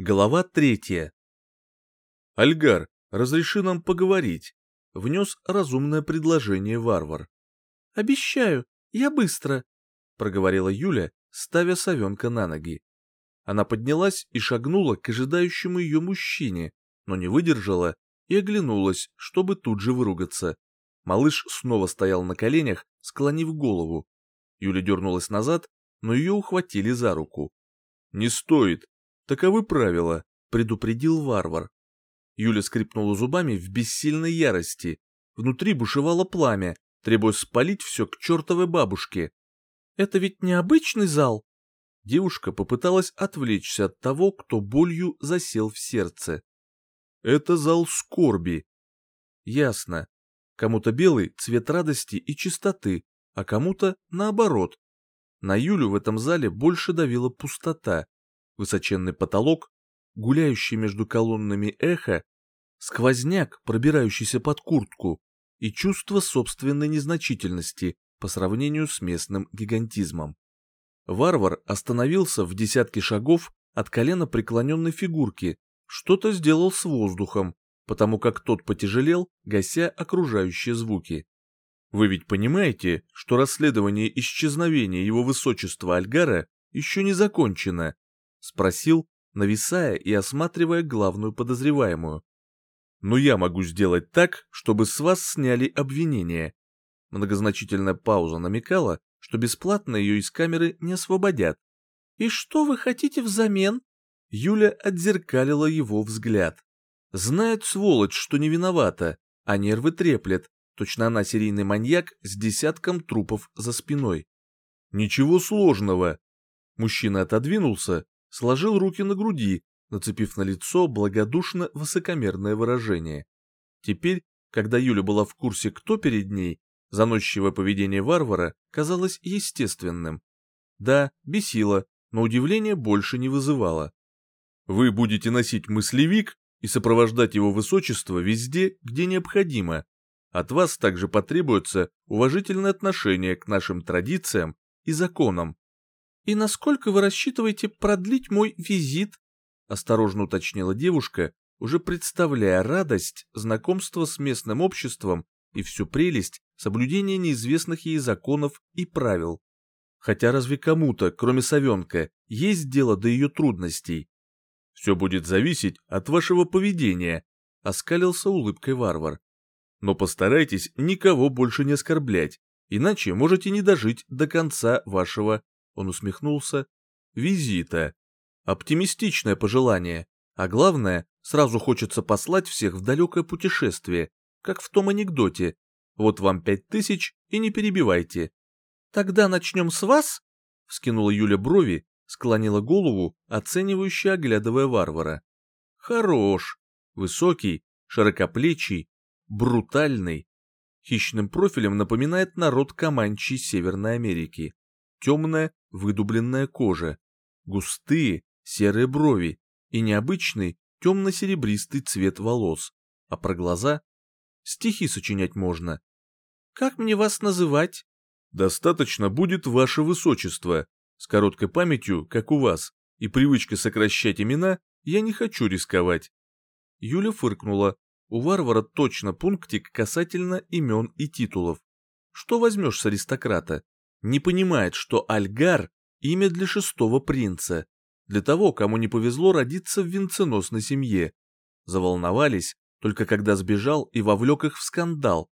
Глава третья. «Альгар, разреши нам поговорить», — внес разумное предложение варвар. «Обещаю, я быстро», — проговорила Юля, ставя совенка на ноги. Она поднялась и шагнула к ожидающему ее мужчине, но не выдержала и оглянулась, чтобы тут же выругаться. Малыш снова стоял на коленях, склонив голову. Юля дернулась назад, но ее ухватили за руку. «Не стоит, Таковы правила, предупредил варвар. Юля скрипнула зубами в бессильной ярости. Внутри бушевало пламя, требуя спалить все к чертовой бабушке. «Это ведь не обычный зал?» Девушка попыталась отвлечься от того, кто болью засел в сердце. «Это зал скорби». «Ясно. Кому-то белый — цвет радости и чистоты, а кому-то наоборот. На Юлю в этом зале больше давила пустота высоченный потолок, гуляющий между колоннами эхо, сквозняк, пробирающийся под куртку, и чувство собственной незначительности по сравнению с местным гигантизмом. Варвар остановился в десятке шагов от колена преклоненной фигурки, что-то сделал с воздухом, потому как тот потяжелел, гася окружающие звуки. Вы ведь понимаете, что расследование исчезновения его высочества Альгара еще не закончено, — спросил, нависая и осматривая главную подозреваемую. «Но я могу сделать так, чтобы с вас сняли обвинение». Многозначительная пауза намекала, что бесплатно ее из камеры не освободят. «И что вы хотите взамен?» Юля отзеркалила его взгляд. Знает сволочь, что не виновата, а нервы треплет. Точно она серийный маньяк с десятком трупов за спиной. Ничего сложного. Мужчина отодвинулся сложил руки на груди, нацепив на лицо благодушно высокомерное выражение. Теперь, когда Юля была в курсе, кто перед ней, заносчивое поведение варвара казалось естественным. Да, бесило, но удивления больше не вызывало. Вы будете носить мыслевик и сопровождать его высочество везде, где необходимо. От вас также потребуется уважительное отношение к нашим традициям и законам. «И насколько вы рассчитываете продлить мой визит?» — осторожно уточнила девушка, уже представляя радость знакомства с местным обществом и всю прелесть соблюдения неизвестных ей законов и правил. Хотя разве кому-то, кроме совенка, есть дело до ее трудностей? «Все будет зависеть от вашего поведения», — оскалился улыбкой варвар. «Но постарайтесь никого больше не оскорблять, иначе можете не дожить до конца вашего он усмехнулся, визита. Оптимистичное пожелание, а главное, сразу хочется послать всех в далекое путешествие, как в том анекдоте. Вот вам пять тысяч и не перебивайте. Тогда начнем с вас? Вскинула Юля брови, склонила голову, оценивающе оглядывая варвара. Хорош, высокий, широкоплечий, брутальный. Хищным профилем напоминает народ Каманчи Северной Америки. Темная, выдубленная кожа, густые серые брови и необычный темно-серебристый цвет волос, а про глаза стихи сочинять можно. «Как мне вас называть?» «Достаточно будет ваше высочество. С короткой памятью, как у вас, и привычкой сокращать имена, я не хочу рисковать». Юля фыркнула. У варвара точно пунктик касательно имен и титулов. Что возьмешь с аристократа? Не понимает, что Альгар – имя для шестого принца, для того, кому не повезло родиться в венценосной семье. Заволновались, только когда сбежал и вовлек их в скандал.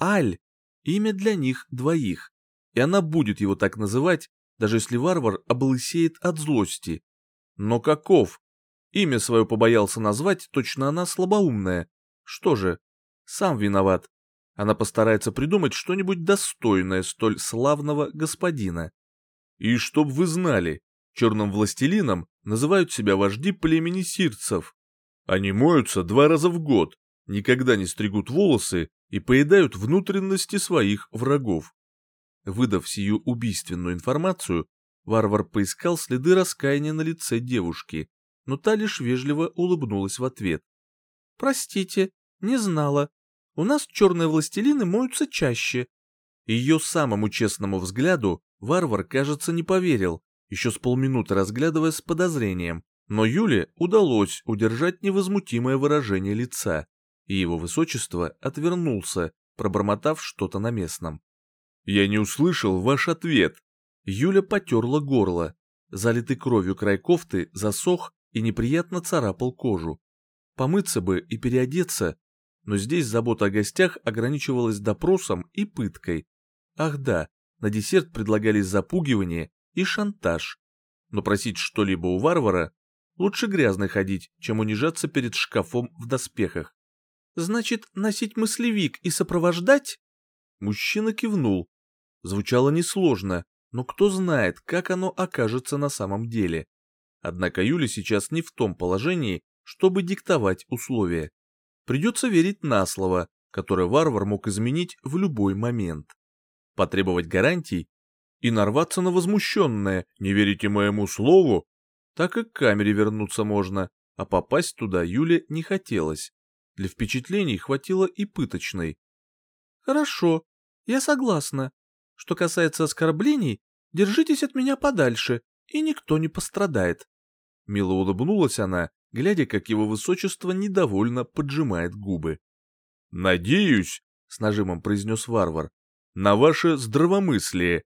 Аль – имя для них двоих, и она будет его так называть, даже если варвар облысеет от злости. Но каков? Имя свое побоялся назвать, точно она слабоумная. Что же, сам виноват. Она постарается придумать что-нибудь достойное столь славного господина. И чтоб вы знали, черным властелином называют себя вожди племени сирцев. Они моются два раза в год, никогда не стригут волосы и поедают внутренности своих врагов. Выдав сию убийственную информацию, варвар поискал следы раскаяния на лице девушки, но та лишь вежливо улыбнулась в ответ. «Простите, не знала. У нас черные властелины моются чаще. Ее самому честному взгляду варвар, кажется, не поверил, еще с полминуты разглядывая с подозрением, Но Юле удалось удержать невозмутимое выражение лица, и его высочество отвернулся, пробормотав что-то на местном. «Я не услышал ваш ответ». Юля потерла горло. Залитый кровью край кофты засох и неприятно царапал кожу. Помыться бы и переодеться, но здесь забота о гостях ограничивалась допросом и пыткой. Ах да, на десерт предлагались запугивание и шантаж. Но просить что-либо у варвара лучше грязно ходить, чем унижаться перед шкафом в доспехах. Значит, носить мыслевик и сопровождать? Мужчина кивнул. Звучало несложно, но кто знает, как оно окажется на самом деле. Однако Юля сейчас не в том положении, чтобы диктовать условия. Придется верить на слово, которое варвар мог изменить в любой момент. Потребовать гарантий и нарваться на возмущенное «не верите моему слову», так и к камере вернуться можно, а попасть туда Юле не хотелось. Для впечатлений хватило и пыточной. «Хорошо, я согласна. Что касается оскорблений, держитесь от меня подальше, и никто не пострадает». Мило улыбнулась она, глядя, как его высочество недовольно поджимает губы. «Надеюсь», — с нажимом произнес варвар, — «на ваше здравомыслие».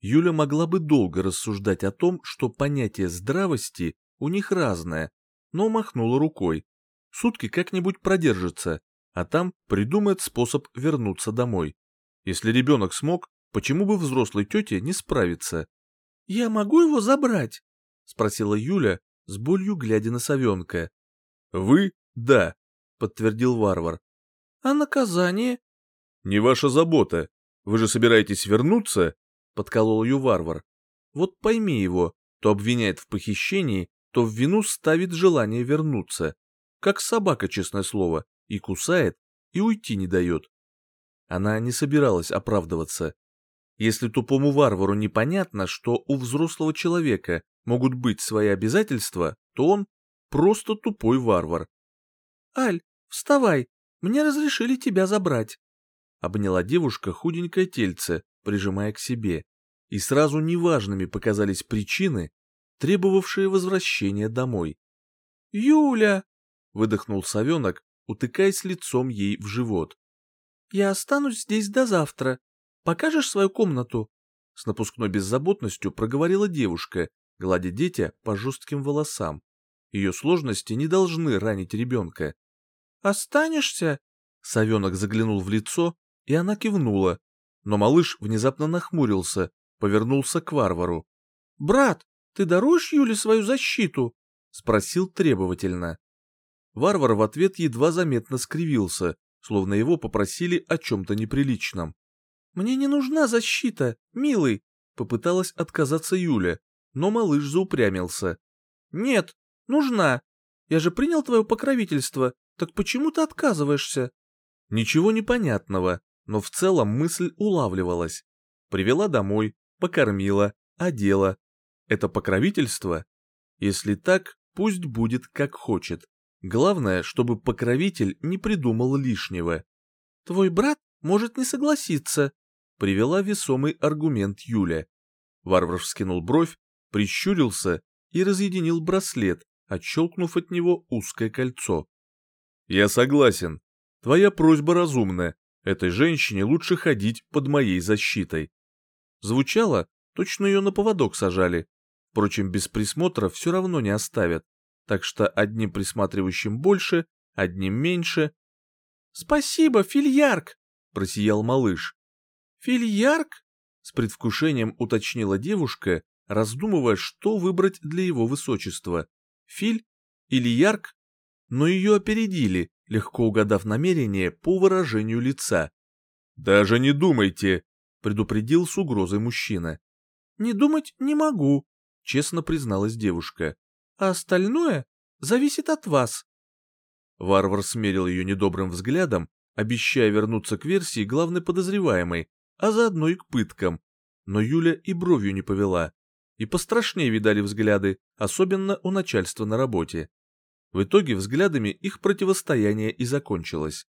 Юля могла бы долго рассуждать о том, что понятие здравости у них разное, но махнула рукой. Сутки как-нибудь продержится, а там придумает способ вернуться домой. Если ребенок смог, почему бы взрослой тете не справиться? «Я могу его забрать?» — спросила Юля, с болью глядя на совенка. «Вы — да», — подтвердил варвар. «А наказание?» «Не ваша забота. Вы же собираетесь вернуться?» — подколол ее варвар. «Вот пойми его, то обвиняет в похищении, то в вину ставит желание вернуться. Как собака, честное слово, и кусает, и уйти не дает». Она не собиралась оправдываться. Если тупому варвару непонятно, что у взрослого человека могут быть свои обязательства, то он просто тупой варвар. «Аль, вставай, мне разрешили тебя забрать», — обняла девушка худенькое тельце, прижимая к себе, и сразу неважными показались причины, требовавшие возвращения домой. «Юля!» — выдохнул совенок, утыкаясь лицом ей в живот. «Я останусь здесь до завтра. Покажешь свою комнату?» С напускной беззаботностью проговорила девушка, гладя дитя по жестким волосам. Ее сложности не должны ранить ребенка. «Останешься?» Совенок заглянул в лицо, и она кивнула. Но малыш внезапно нахмурился, повернулся к варвару. «Брат, ты даруешь Юле свою защиту?» Спросил требовательно. Варвар в ответ едва заметно скривился, словно его попросили о чем-то неприличном. «Мне не нужна защита, милый!» Попыталась отказаться Юля, но малыш заупрямился. «Нет, нужна. Я же принял твое покровительство, так почему ты отказываешься?» Ничего непонятного, но в целом мысль улавливалась. Привела домой, покормила, одела. Это покровительство? Если так, пусть будет как хочет. Главное, чтобы покровитель не придумал лишнего. «Твой брат может не согласиться», — привела весомый аргумент Юля. Варвар вскинул бровь, прищурился и разъединил браслет, отщелкнув от него узкое кольцо. «Я согласен. Твоя просьба разумная. Этой женщине лучше ходить под моей защитой». Звучало, точно ее на поводок сажали. Впрочем, без присмотра все равно не оставят. Так что одним присматривающим больше, одним меньше. «Спасибо, фильярк!» — просиял малыш. «Фильярк?» — с предвкушением уточнила девушка, раздумывая, что выбрать для его высочества — Филь или Ярк, но ее опередили, легко угадав намерение по выражению лица. «Даже не думайте!» — предупредил с угрозой мужчина. «Не думать не могу», — честно призналась девушка. «А остальное зависит от вас». Варвар смерил ее недобрым взглядом, обещая вернуться к версии главной подозреваемой, а заодно и к пыткам. Но Юля и бровью не повела и пострашнее видали взгляды, особенно у начальства на работе. В итоге взглядами их противостояние и закончилось.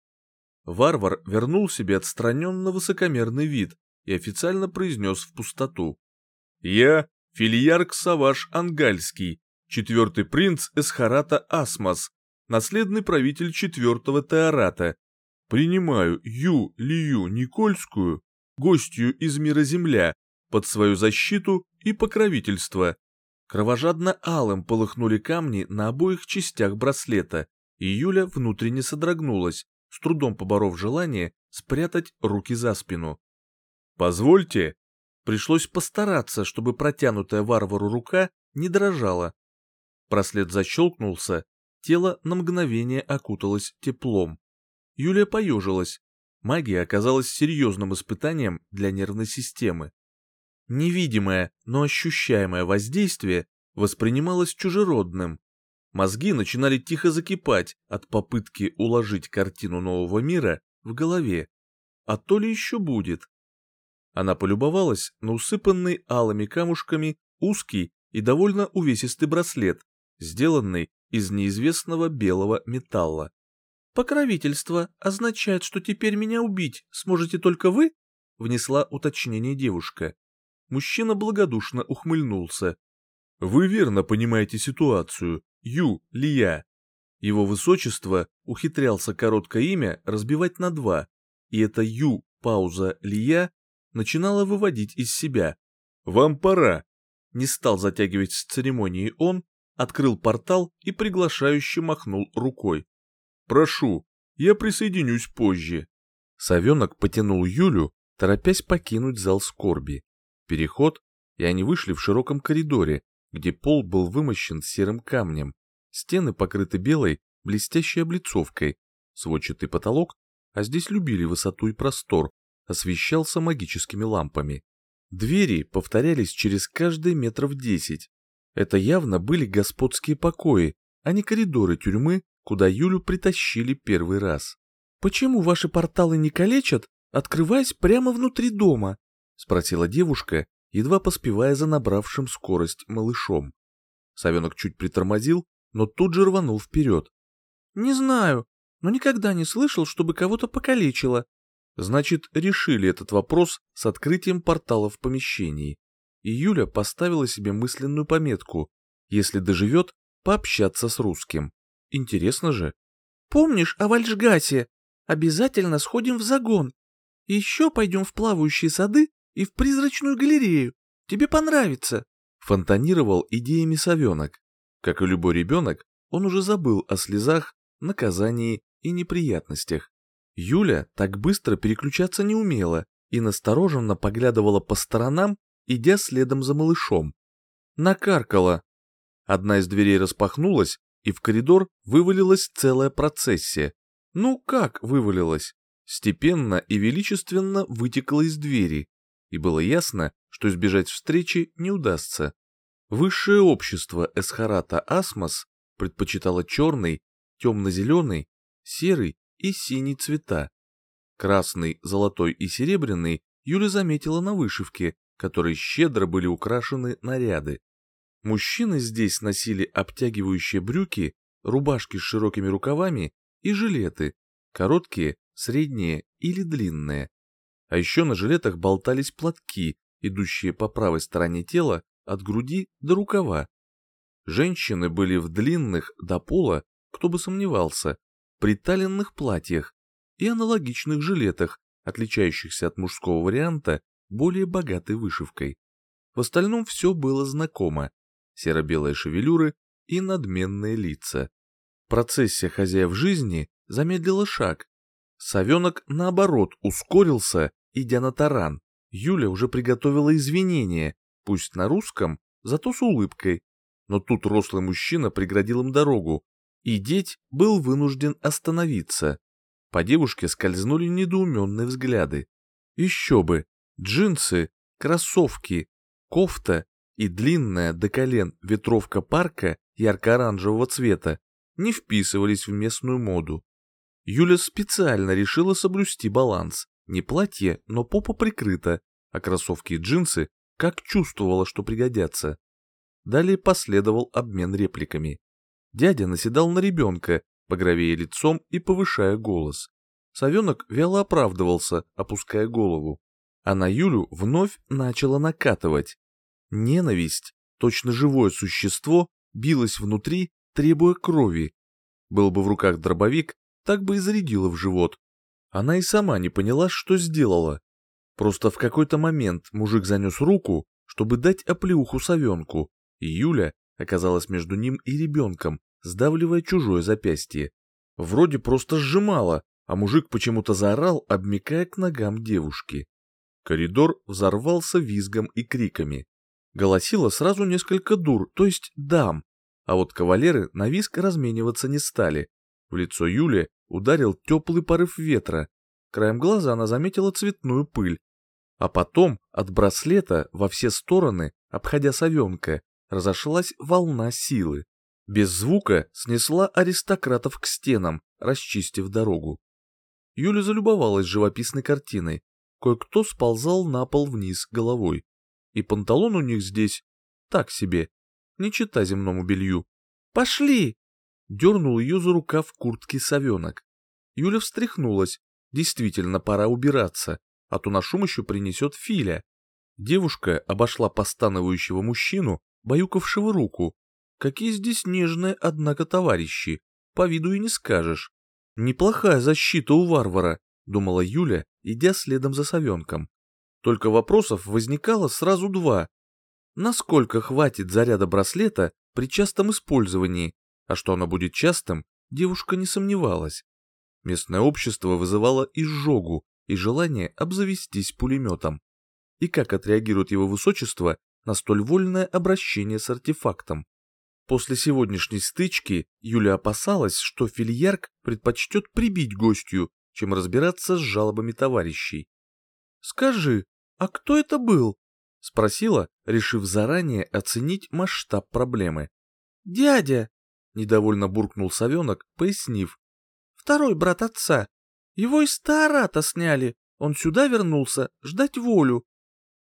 Варвар вернул себе отстраненно высокомерный вид и официально произнес в пустоту. «Я Фильярк Саваш Ангальский, четвертый принц Эсхарата Асмос, наследный правитель четвертого Теората. Принимаю Ю Лию Никольскую, гостью из мира Земля, под свою защиту и покровительство. Кровожадно алым полыхнули камни на обоих частях браслета, и Юля внутренне содрогнулась, с трудом поборов желание спрятать руки за спину. «Позвольте!» Пришлось постараться, чтобы протянутая варвару рука не дрожала. Браслет защелкнулся, тело на мгновение окуталось теплом. Юлия поежилась. Магия оказалась серьезным испытанием для нервной системы. Невидимое, но ощущаемое воздействие воспринималось чужеродным. Мозги начинали тихо закипать от попытки уложить картину нового мира в голове. А то ли еще будет. Она полюбовалась на усыпанный алыми камушками узкий и довольно увесистый браслет, сделанный из неизвестного белого металла. «Покровительство означает, что теперь меня убить сможете только вы?» — внесла уточнение девушка. Мужчина благодушно ухмыльнулся. «Вы верно понимаете ситуацию, Ю Лия». Его высочество ухитрялся короткое имя разбивать на два, и это Ю, пауза, Лия начинала выводить из себя. «Вам пора!» Не стал затягивать с церемонией он, открыл портал и приглашающе махнул рукой. «Прошу, я присоединюсь позже». Совенок потянул Юлю, торопясь покинуть зал скорби переход, и они вышли в широком коридоре, где пол был вымощен серым камнем, стены покрыты белой, блестящей облицовкой, сводчатый потолок, а здесь любили высоту и простор, освещался магическими лампами. Двери повторялись через каждые метров десять. Это явно были господские покои, а не коридоры тюрьмы, куда Юлю притащили первый раз. «Почему ваши порталы не калечат, открываясь прямо внутри дома?» — спросила девушка, едва поспевая за набравшим скорость малышом. Совенок чуть притормозил, но тут же рванул вперед. «Не знаю, но никогда не слышал, чтобы кого-то покалечило». Значит, решили этот вопрос с открытием портала в помещении. И Юля поставила себе мысленную пометку, если доживет, пообщаться с русским. Интересно же. «Помнишь о Вальшгасе? Обязательно сходим в загон. еще пойдем в плавающие сады и в призрачную галерею. Тебе понравится!» Фонтанировал идеями совенок. Как и любой ребенок, он уже забыл о слезах, наказании и неприятностях. Юля так быстро переключаться не умела и настороженно поглядывала по сторонам, идя следом за малышом. Накаркала. Одна из дверей распахнулась, и в коридор вывалилась целая процессия. Ну как вывалилась? Степенно и величественно вытекла из двери, и было ясно, что избежать встречи не удастся. Высшее общество Эсхарата Асмос предпочитало черный, темно-зеленый, серый и синий цвета. Красный, золотой и серебряный Юля заметила на вышивке, которой щедро были украшены наряды. Мужчины здесь носили обтягивающие брюки, рубашки с широкими рукавами и жилеты, короткие, средние или длинные. А еще на жилетах болтались платки, идущие по правой стороне тела от груди до рукава. Женщины были в длинных до пола, кто бы сомневался, приталенных платьях и аналогичных жилетах, отличающихся от мужского варианта более богатой вышивкой. В остальном все было знакомо. Серо-белые шевелюры и надменные лица. Процессия хозяев жизни замедлила шаг, Совенок, наоборот, ускорился, идя на таран. Юля уже приготовила извинения, пусть на русском, зато с улыбкой. Но тут рослый мужчина преградил им дорогу, и деть был вынужден остановиться. По девушке скользнули недоуменные взгляды. Еще бы, джинсы, кроссовки, кофта и длинная до колен ветровка парка ярко-оранжевого цвета не вписывались в местную моду. Юля специально решила соблюсти баланс. Не платье, но попа прикрыта, а кроссовки и джинсы как чувствовала, что пригодятся. Далее последовал обмен репликами. Дядя наседал на ребенка, багровея лицом и повышая голос. Совенок вяло оправдывался, опуская голову. А на Юлю вновь начала накатывать. Ненависть, точно живое существо, билось внутри, требуя крови. Был бы в руках дробовик, так бы и зарядила в живот. Она и сама не поняла, что сделала. Просто в какой-то момент мужик занес руку, чтобы дать оплеуху совенку, и Юля оказалась между ним и ребенком, сдавливая чужое запястье. Вроде просто сжимала, а мужик почему-то заорал, обмикая к ногам девушки. Коридор взорвался визгом и криками. Голосило сразу несколько дур, то есть дам, а вот кавалеры на виск размениваться не стали. В лицо Юли ударил теплый порыв ветра. Краем глаза она заметила цветную пыль. А потом от браслета во все стороны, обходя совенка, разошлась волна силы. Без звука снесла аристократов к стенам, расчистив дорогу. Юля залюбовалась живописной картиной. Кое-кто сползал на пол вниз головой. И панталон у них здесь так себе, не чита земному белью. «Пошли!» — дернул ее за рукав куртки совенок. Юля встряхнулась. Действительно, пора убираться, а то на шум еще принесет Филя. Девушка обошла постановающего мужчину, баюкавшего руку. Какие здесь нежные, однако, товарищи, по виду и не скажешь. Неплохая защита у варвара, думала Юля, идя следом за совенком. Только вопросов возникало сразу два насколько хватит заряда браслета при частом использовании, а что оно будет частым, девушка не сомневалась. Местное общество вызывало изжогу и желание обзавестись пулеметом. И как отреагирует его высочество на столь вольное обращение с артефактом? После сегодняшней стычки Юля опасалась, что фильярк предпочтет прибить гостью, чем разбираться с жалобами товарищей. «Скажи, а кто это был?» Спросила, решив заранее оценить масштаб проблемы. «Дядя!» — недовольно буркнул совенок, пояснив. «Второй брат отца. Его из Таарата сняли. Он сюда вернулся, ждать волю.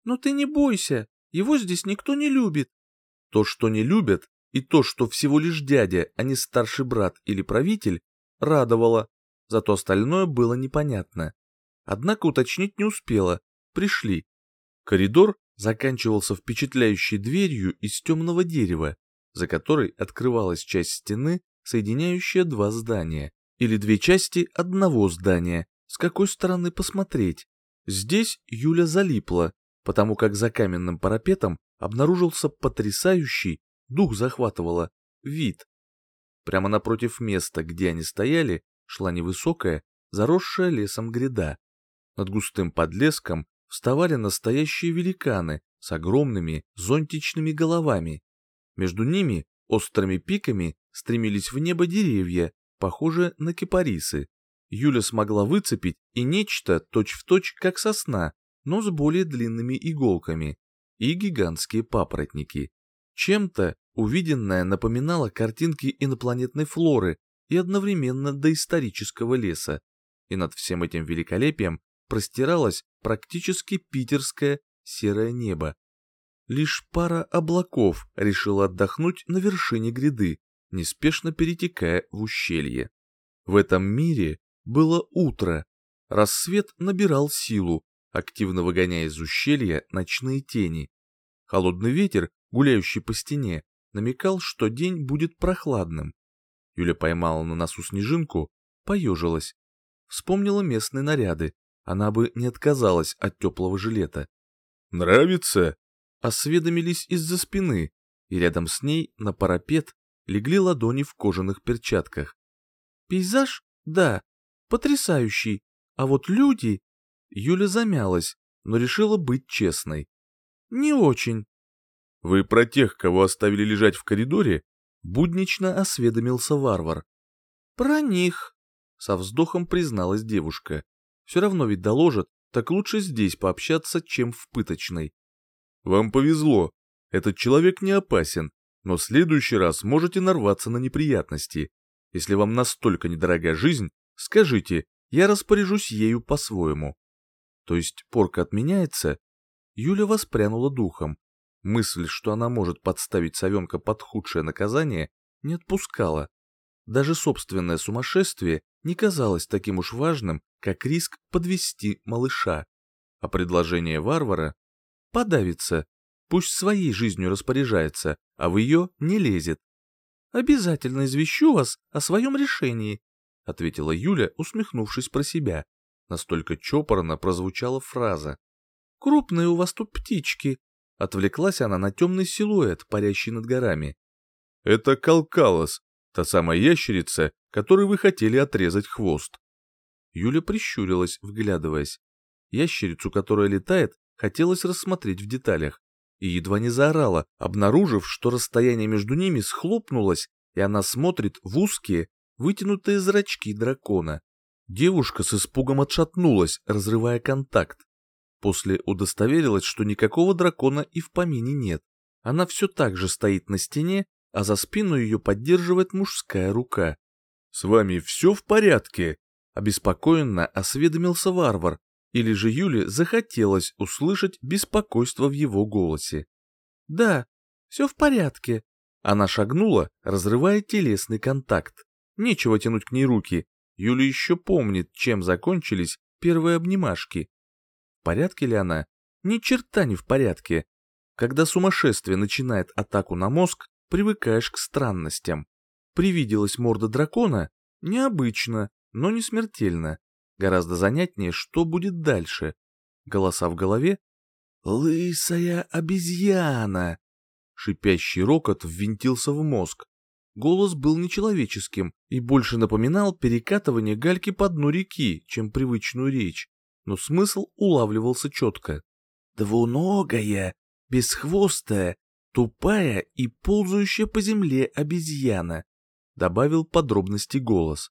Но ты не бойся, его здесь никто не любит». То, что не любят, и то, что всего лишь дядя, а не старший брат или правитель, радовало, зато остальное было непонятно. Однако уточнить не успела, пришли. Коридор заканчивался впечатляющей дверью из темного дерева, за которой открывалась часть стены, соединяющая два здания, или две части одного здания, с какой стороны посмотреть. Здесь Юля залипла, потому как за каменным парапетом обнаружился потрясающий, дух захватывало, вид. Прямо напротив места, где они стояли, шла невысокая, заросшая лесом гряда. Над густым подлеском вставали настоящие великаны с огромными зонтичными головами. Между ними острыми пиками стремились в небо деревья, похожие на кипарисы. Юля смогла выцепить и нечто точь-в-точь, точь, как сосна, но с более длинными иголками, и гигантские папоротники. Чем-то увиденное напоминало картинки инопланетной флоры и одновременно доисторического леса, и над всем этим великолепием простиралось практически питерское серое небо. Лишь пара облаков решила отдохнуть на вершине гряды, неспешно перетекая в ущелье. В этом мире было утро. Рассвет набирал силу, активно выгоняя из ущелья ночные тени. Холодный ветер, гуляющий по стене, намекал, что день будет прохладным. Юля поймала на носу снежинку, поежилась. Вспомнила местные наряды, она бы не отказалась от теплого жилета. «Нравится?» Осведомились из-за спины, и рядом с ней на парапет легли ладони в кожаных перчатках. «Пейзаж? Да, потрясающий. А вот люди...» Юля замялась, но решила быть честной. «Не очень». «Вы про тех, кого оставили лежать в коридоре?» Буднично осведомился варвар. «Про них», — со вздохом призналась девушка. Все равно ведь доложат, так лучше здесь пообщаться, чем в пыточной. Вам повезло. Этот человек не опасен, но в следующий раз можете нарваться на неприятности. Если вам настолько недорога жизнь, скажите, я распоряжусь ею по-своему. То есть порка отменяется? Юля воспрянула духом. Мысль, что она может подставить совенка под худшее наказание, не отпускала. Даже собственное сумасшествие не казалось таким уж важным, как риск подвести малыша. А предложение варвара подавится, пусть своей жизнью распоряжается, а в ее не лезет. Обязательно извещу вас о своем решении, ответила Юля, усмехнувшись про себя. Настолько чопорно прозвучала фраза. Крупные у вас тут птички. Отвлеклась она на темный силуэт, парящий над горами. Это Калкалос, та самая ящерица, которой вы хотели отрезать хвост. Юля прищурилась, вглядываясь. Ящерицу, которая летает, хотелось рассмотреть в деталях. И едва не заорала, обнаружив, что расстояние между ними схлопнулось, и она смотрит в узкие, вытянутые зрачки дракона. Девушка с испугом отшатнулась, разрывая контакт. После удостоверилась, что никакого дракона и в помине нет. Она все так же стоит на стене, а за спину ее поддерживает мужская рука. «С вами все в порядке?» Обеспокоенно осведомился варвар, или же Юле захотелось услышать беспокойство в его голосе. «Да, все в порядке». Она шагнула, разрывая телесный контакт. Нечего тянуть к ней руки. Юля еще помнит, чем закончились первые обнимашки. В порядке ли она? Ни черта не в порядке. Когда сумасшествие начинает атаку на мозг, привыкаешь к странностям. Привиделась морда дракона? Необычно, но не смертельно. Гораздо занятнее, что будет дальше. Голоса в голове? «Лысая обезьяна!» Шипящий рокот ввинтился в мозг. Голос был нечеловеческим и больше напоминал перекатывание гальки по дну реки, чем привычную речь, но смысл улавливался четко. «Двуногая, бесхвостая, тупая и ползающая по земле обезьяна», добавил подробности голос.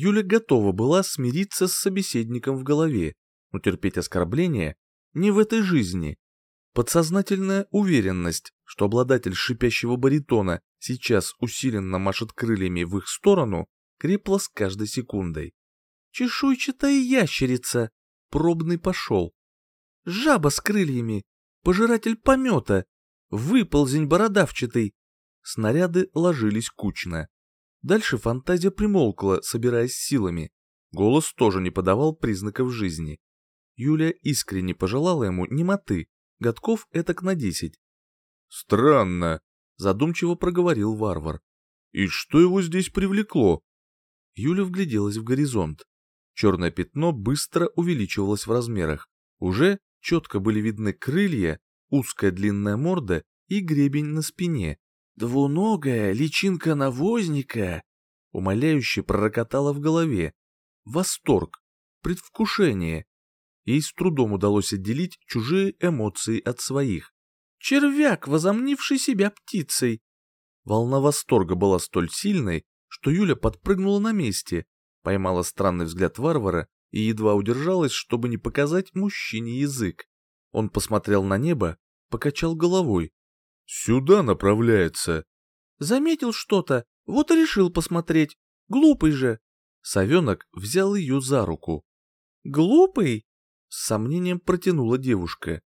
Юля готова была смириться с собеседником в голове, но терпеть оскорбления не в этой жизни. Подсознательная уверенность, что обладатель шипящего баритона сейчас усиленно машет крыльями в их сторону, крепла с каждой секундой. Чешуйчатая ящерица, пробный пошел. Жаба с крыльями, пожиратель помета, выползень бородавчатый. Снаряды ложились кучно. Дальше фантазия примолкла, собираясь силами. Голос тоже не подавал признаков жизни. Юля искренне пожелала ему немоты, годков этак на десять. «Странно», — задумчиво проговорил варвар. «И что его здесь привлекло?» Юля вгляделась в горизонт. Черное пятно быстро увеличивалось в размерах. Уже четко были видны крылья, узкая длинная морда и гребень на спине. «Двуногая личинка навозника!» Умоляюще пророкотала в голове. Восторг, предвкушение. Ей с трудом удалось отделить чужие эмоции от своих. Червяк, возомнивший себя птицей. Волна восторга была столь сильной, что Юля подпрыгнула на месте, поймала странный взгляд варвара и едва удержалась, чтобы не показать мужчине язык. Он посмотрел на небо, покачал головой. Сюда направляется. Заметил что-то, вот и решил посмотреть. Глупый же. Совенок взял ее за руку. Глупый? С сомнением протянула девушка.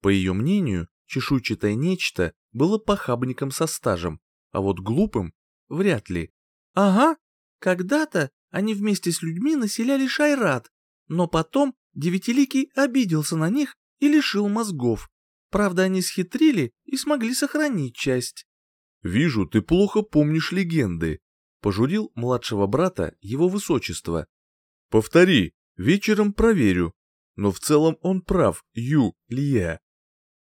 По ее мнению, чешуйчатое нечто было похабником со стажем, а вот глупым вряд ли. Ага, когда-то они вместе с людьми населяли Шайрат, но потом Девятиликий обиделся на них и лишил мозгов. Правда, они схитрили и смогли сохранить часть. «Вижу, ты плохо помнишь легенды», — пожурил младшего брата его высочество. «Повтори, вечером проверю. Но в целом он прав, Ю, Лия.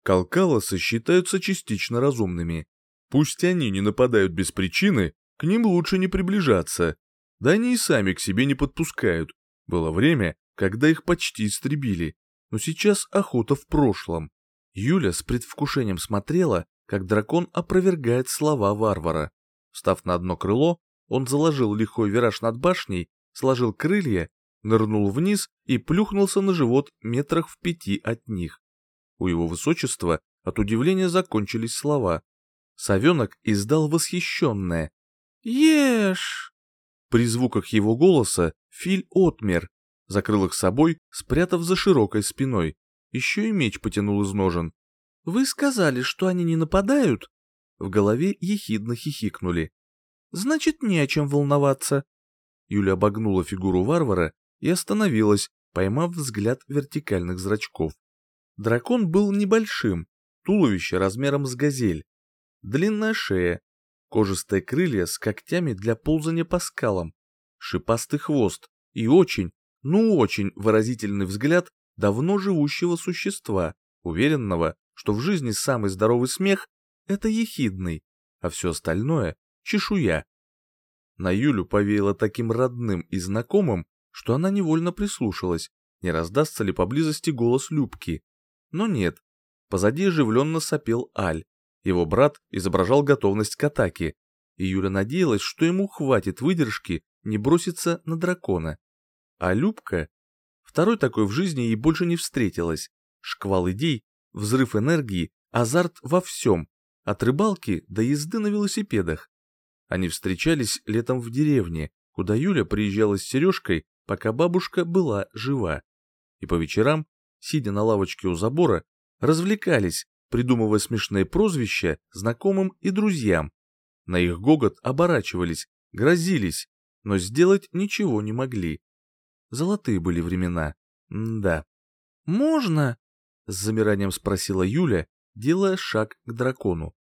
Калкалосы считаются частично разумными. Пусть они не нападают без причины, к ним лучше не приближаться. Да они и сами к себе не подпускают. Было время, когда их почти истребили, но сейчас охота в прошлом. Юля с предвкушением смотрела, как дракон опровергает слова варвара. Встав на одно крыло, он заложил лихой вираж над башней, сложил крылья, нырнул вниз и плюхнулся на живот метрах в пяти от них. У его высочества от удивления закончились слова. Совенок издал восхищенное «Ешь!». При звуках его голоса Филь отмер, закрыл их собой, спрятав за широкой спиной. Еще и меч потянул из ножен. «Вы сказали, что они не нападают?» В голове ехидно хихикнули. «Значит, не о чем волноваться». Юля обогнула фигуру варвара и остановилась, поймав взгляд вертикальных зрачков. Дракон был небольшим, туловище размером с газель. Длинная шея, кожистые крылья с когтями для ползания по скалам, шипастый хвост и очень, ну очень выразительный взгляд давно живущего существа, уверенного, что в жизни самый здоровый смех — это ехидный, а все остальное — чешуя. На Юлю повеяло таким родным и знакомым, что она невольно прислушалась, не раздастся ли поблизости голос Любки. Но нет. Позади оживленно сопел Аль. Его брат изображал готовность к атаке, и Юля надеялась, что ему хватит выдержки не броситься на дракона. А Любка? Второй такой в жизни ей больше не встретилась. Шквал идей, взрыв энергии, азарт во всем, от рыбалки до езды на велосипедах. Они встречались летом в деревне, куда Юля приезжала с Сережкой, пока бабушка была жива. И по вечерам, сидя на лавочке у забора, развлекались, придумывая смешные прозвища знакомым и друзьям. На их гогот оборачивались, грозились, но сделать ничего не могли. Золотые были времена. Да. «Можно?» — с замиранием спросила Юля, делая шаг к дракону.